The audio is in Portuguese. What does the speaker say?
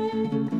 Música